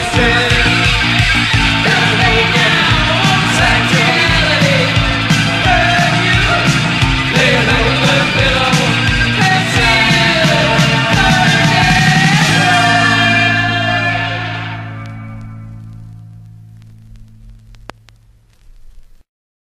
say